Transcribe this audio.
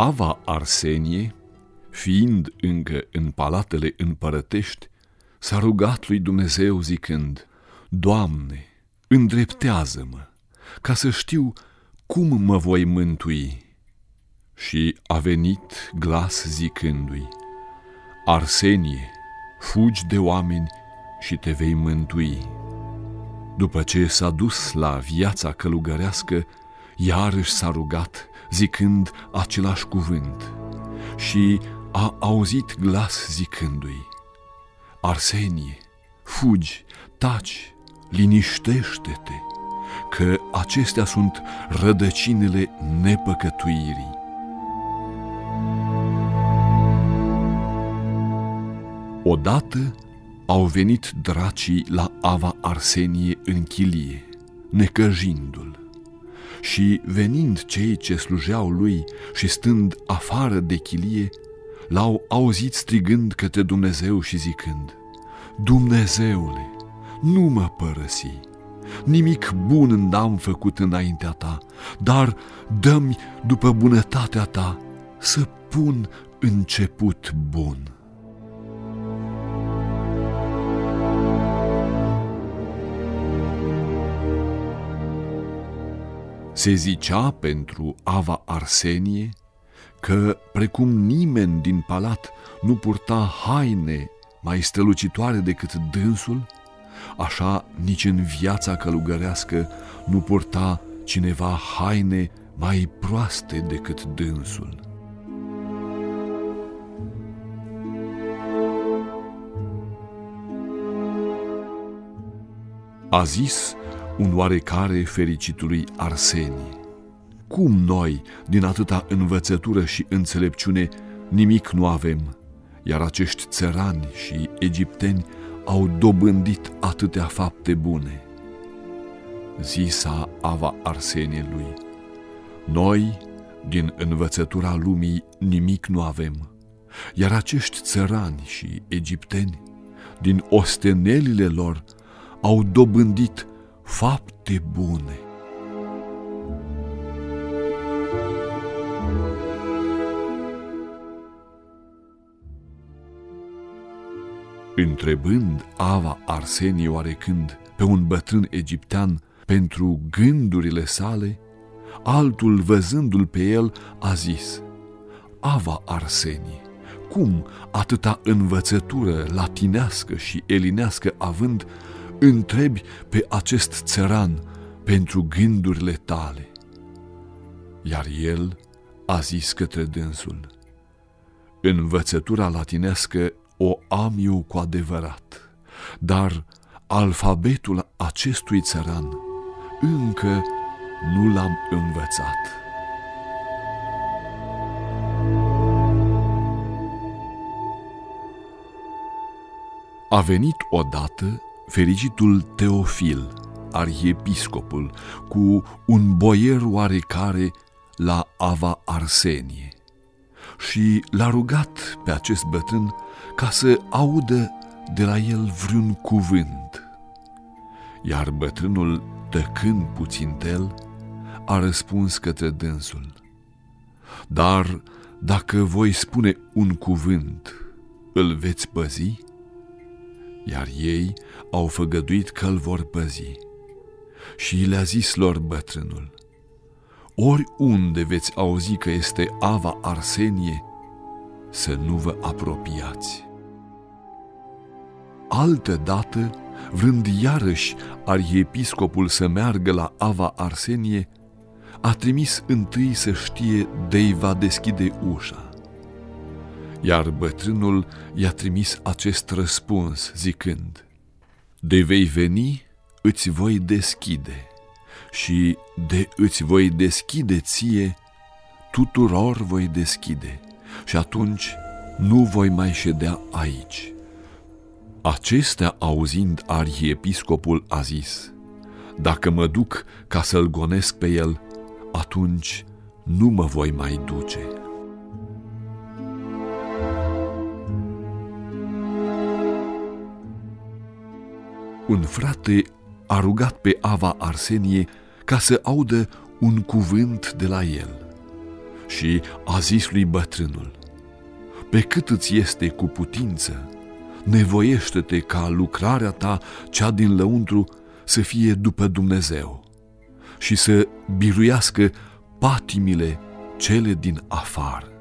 Ava Arsenie, fiind încă în palatele împărătești, s-a rugat lui Dumnezeu zicând, Doamne, îndreptează-mă, ca să știu cum mă voi mântui. Și a venit glas zicându-i, Arsenie, fugi de oameni și te vei mântui. După ce s-a dus la viața călugărească, iarăși s-a rugat, zicând același cuvânt, și a auzit glas zicându-i, Arsenie, fugi, taci, liniștește-te, că acestea sunt rădăcinile nepăcătuirii. Odată au venit dracii la Ava Arsenie în chilie, necăjindu-l. Și venind cei ce slujeau lui și stând afară de chilie, l-au auzit strigând către Dumnezeu și zicând, Dumnezeule, nu mă părăsi, nimic bun n-am făcut înaintea ta, dar dă-mi după bunătatea ta să pun început bun. Se zicea pentru Ava Arsenie că, precum nimeni din palat nu purta haine mai strălucitoare decât dânsul, așa nici în viața călugărească nu purta cineva haine mai proaste decât dânsul. A zis un oarecare fericitului Arsenie. Cum noi, din atâta învățătură și înțelepciune, nimic nu avem, iar acești țărani și egipteni au dobândit atâtea fapte bune. Zisa Ava Arsenie lui, noi, din învățătura lumii, nimic nu avem, iar acești țărani și egipteni, din ostenelile lor, au dobândit fapte bune. Întrebând Ava Arsenie oarecând pe un bătrân egiptean pentru gândurile sale, altul văzându-l pe el a zis, Ava Arsenie, cum atâta învățătură latinească și elinească având, întrebi pe acest țăran pentru gândurile tale. Iar el a zis către dânsul, învățătura latinească o am eu cu adevărat, dar alfabetul acestui țăran încă nu l-am învățat. A venit odată fericitul Teofil, arhiepiscopul, cu un boier oarecare la Ava Arsenie și l-a rugat pe acest bătrân ca să audă de la el vreun cuvânt. Iar bătrânul, tăcând puțin tel, a răspuns către dânsul. Dar dacă voi spune un cuvânt, îl veți păzi? Iar ei au făgăduit că îl vor păzi. Și le-a zis lor bătrânul, oriunde veți auzi că este Ava Arsenie, să nu vă apropiați. Altă dată, vrând iarăși arhiepiscopul să meargă la Ava Arsenie, a trimis întâi să știe de va deschide ușa. Iar bătrânul i-a trimis acest răspuns, zicând, De vei veni, îți voi deschide și de îți voi deschide ție, tuturor voi deschide și atunci nu voi mai ședea aici. Acestea auzind arhiepiscopul a zis, Dacă mă duc ca să-l gonesc pe el, atunci nu mă voi mai duce. Un frate a rugat pe Ava Arsenie ca să audă un cuvânt de la el Și a zis lui bătrânul, pe cât îți este cu putință, nevoiește-te ca lucrarea ta, cea din lăuntru, să fie după Dumnezeu și să biruiască patimile cele din afară.